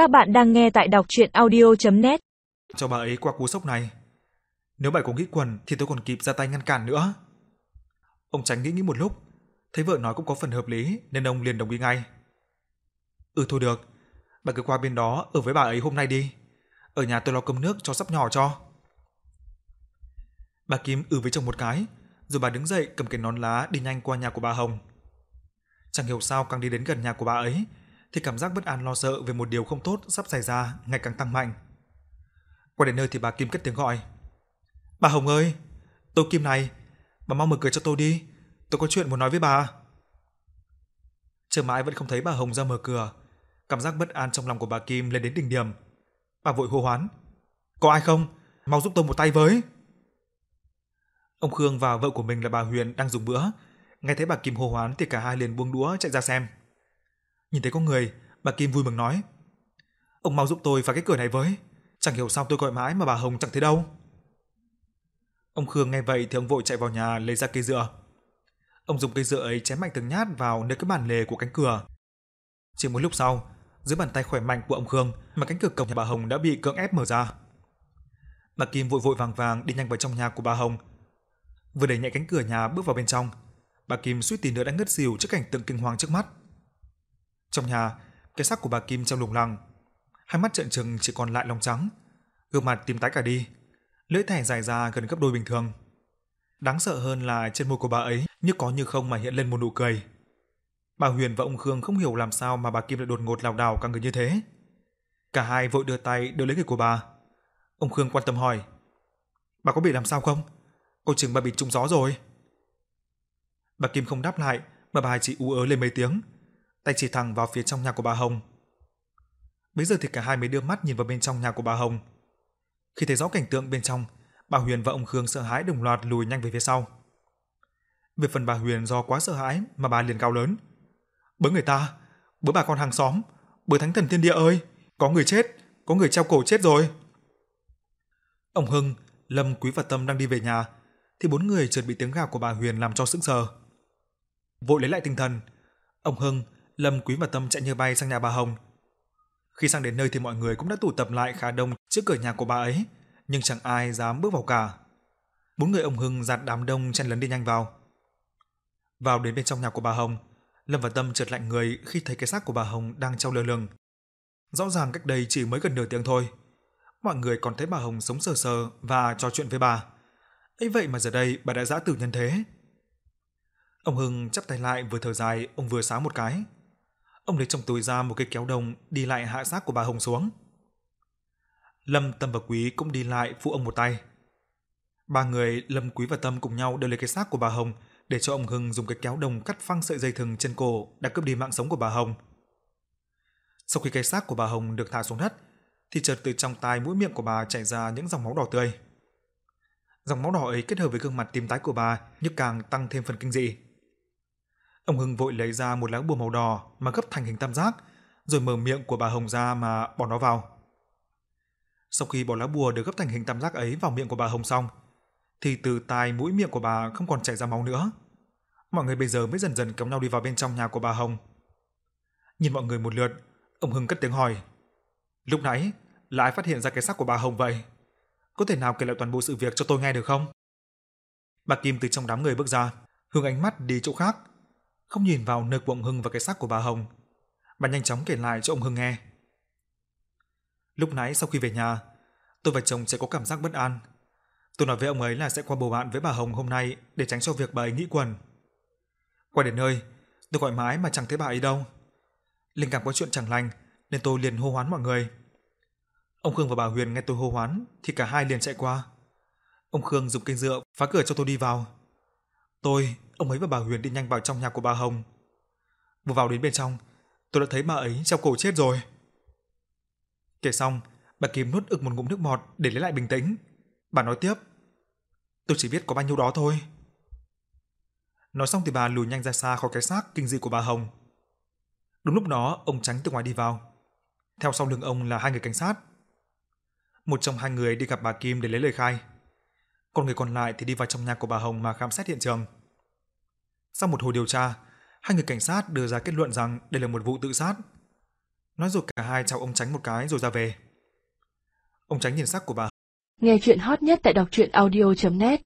Các bạn đang nghe tại đọc chuyện audio.net Cho bà ấy qua cú sốc này. Nếu bà có nghĩ quần thì tôi còn kịp ra tay ngăn cản nữa. Ông Tránh nghĩ nghĩ một lúc, thấy vợ nói cũng có phần hợp lý nên ông liền đồng ý ngay. Ừ thôi được, bà cứ qua bên đó ở với bà ấy hôm nay đi. Ở nhà tôi lo cơm nước cho sắp nhỏ cho. Bà Kim ừ với chồng một cái, rồi bà đứng dậy cầm cái nón lá đi nhanh qua nhà của bà Hồng. Chẳng hiểu sao càng đi đến gần nhà của bà ấy thì cảm giác bất an lo sợ về một điều không tốt sắp xảy ra ngày càng tăng mạnh. Qua đến nơi thì bà Kim cất tiếng gọi. Bà Hồng ơi, tôi Kim này, bà mau mở cửa cho tôi đi, tôi có chuyện muốn nói với bà. Chờ mãi vẫn không thấy bà Hồng ra mở cửa, cảm giác bất an trong lòng của bà Kim lên đến đỉnh điểm. Bà vội hô hoán. Có ai không? Mau giúp tôi một tay với. Ông Khương và vợ của mình là bà Huyền đang dùng bữa, nghe thấy bà Kim hô hoán thì cả hai liền buông đũa chạy ra xem. Nhìn thấy có người, bà Kim vui mừng nói: "Ông mau giúp tôi phá cái cửa này với, chẳng hiểu sao tôi gọi mãi mà bà Hồng chẳng thấy đâu." Ông Khương nghe vậy thì ông vội chạy vào nhà lấy ra cây dựa. Ông dùng cây dựa ấy chém mạnh từng nhát vào nơi cái bàn lề của cánh cửa. Chỉ một lúc sau, dưới bàn tay khỏe mạnh của ông Khương mà cánh cửa cổng nhà bà Hồng đã bị cưỡng ép mở ra. Bà Kim vội vội vàng vàng đi nhanh vào trong nhà của bà Hồng. Vừa đẩy nhẹ cánh cửa nhà bước vào bên trong, bà Kim suýt tí nữa đã ngất xỉu trước cảnh tượng kinh hoàng trước mắt. Trong nhà, cái xác của bà Kim trong lủng lẳng, hai mắt trợn trừng chỉ còn lại lòng trắng, gương mặt tím tái cả đi, lưỡi thẻ dài ra gần gấp đôi bình thường. Đáng sợ hơn là trên môi của bà ấy như có như không mà hiện lên một nụ cười. Bà Huyền và ông Khương không hiểu làm sao mà bà Kim lại đột ngột lảo đảo cả người như thế. Cả hai vội đưa tay đỡ lấy người của bà. Ông Khương quan tâm hỏi: "Bà có bị làm sao không? Cô chừng bà bị trúng gió rồi." Bà Kim không đáp lại, mà bà chỉ ú ớ lên mấy tiếng, tay chỉ thẳng vào phía trong nhà của bà Hồng. Bây giờ thì cả hai mới đưa mắt nhìn vào bên trong nhà của bà Hồng. Khi thấy rõ cảnh tượng bên trong, bà Huyền và ông Khương sợ hãi đồng loạt lùi nhanh về phía sau. Về phần bà Huyền do quá sợ hãi mà bà liền cao lớn. Bớ người ta, bớ bà con hàng xóm, bớ thánh thần thiên địa ơi, có người chết, có người treo cổ chết rồi. Ông Hưng, Lâm, Quý và Tâm đang đi về nhà, thì bốn người chợt bị tiếng gào của bà Huyền làm cho sững sờ. Vội lấy lại tinh thần, ông Hưng, Lâm, Quý và Tâm chạy như bay sang nhà bà Hồng. Khi sang đến nơi thì mọi người cũng đã tụ tập lại khá đông trước cửa nhà của bà ấy, nhưng chẳng ai dám bước vào cả. Bốn người ông Hưng dạt đám đông chen lấn đi nhanh vào. Vào đến bên trong nhà của bà Hồng, Lâm và Tâm chợt lạnh người khi thấy cái xác của bà Hồng đang treo lơ lửng. Rõ ràng cách đây chỉ mới gần nửa tiếng thôi, mọi người còn thấy bà Hồng sống sờ sờ và trò chuyện với bà. ấy vậy mà giờ đây bà đã giã tử nhân thế. Ông Hưng chắp tay lại vừa thở dài, ông vừa sáng một cái. Ông lấy trong túi ra một cái kéo đồng đi lại hạ xác của bà Hồng xuống. Lâm, Tâm và Quý cũng đi lại phụ ông một tay. Ba người Lâm, Quý và Tâm cùng nhau đưa lấy cái xác của bà Hồng để cho ông Hưng dùng cái kéo đồng cắt phăng sợi dây thừng trên cổ đã cướp đi mạng sống của bà Hồng. Sau khi cái xác của bà Hồng được thả xuống đất, thì chợt từ trong tai mũi miệng của bà chảy ra những dòng máu đỏ tươi. Dòng máu đỏ ấy kết hợp với gương mặt tím tái của bà như càng tăng thêm phần kinh dị. Ông Hưng vội lấy ra một lá bùa màu đỏ mà gấp thành hình tam giác, rồi mở miệng của bà Hồng ra mà bỏ nó vào. Sau khi bỏ lá bùa được gấp thành hình tam giác ấy vào miệng của bà Hồng xong, thì từ tai mũi miệng của bà không còn chảy ra máu nữa. Mọi người bây giờ mới dần dần kéo nhau đi vào bên trong nhà của bà Hồng. Nhìn mọi người một lượt, ông Hưng cất tiếng hỏi. Lúc nãy, là ai phát hiện ra cái xác của bà Hồng vậy? Có thể nào kể lại toàn bộ sự việc cho tôi nghe được không? Bà Kim từ trong đám người bước ra, hướng ánh mắt đi chỗ khác, không nhìn vào nơi của ông Hưng và cái xác của bà Hồng. Bà nhanh chóng kể lại cho ông Hưng nghe. Lúc nãy sau khi về nhà, tôi và chồng sẽ có cảm giác bất an. Tôi nói với ông ấy là sẽ qua bầu bạn với bà Hồng hôm nay để tránh cho việc bà ấy nghĩ quần. Qua đến nơi, tôi gọi mãi mà chẳng thấy bà ấy đâu. Linh cảm có chuyện chẳng lành nên tôi liền hô hoán mọi người. Ông Khương và bà Huyền nghe tôi hô hoán thì cả hai liền chạy qua. Ông Khương dùng cây dựa phá cửa cho tôi đi vào. Tôi, ông ấy và bà Huyền đi nhanh vào trong nhà của bà Hồng. Vừa vào đến bên trong, tôi đã thấy bà ấy treo cổ chết rồi. Kể xong, bà Kim nuốt ực một ngụm nước bọt để lấy lại bình tĩnh. Bà nói tiếp, tôi chỉ biết có bao nhiêu đó thôi. Nói xong thì bà lùi nhanh ra xa khỏi cái xác kinh dị của bà Hồng. Đúng lúc đó, ông tránh từ ngoài đi vào. Theo sau lưng ông là hai người cảnh sát. Một trong hai người đi gặp bà Kim để lấy lời khai. Còn người còn lại thì đi vào trong nhà của bà Hồng mà khám xét hiện trường. Sau một hồi điều tra, hai người cảnh sát đưa ra kết luận rằng đây là một vụ tự sát. Nói rồi cả hai chào ông Tránh một cái rồi ra về. Ông Tránh nhìn sắc của bà Nghe chuyện hot nhất tại đọc truyện audio.net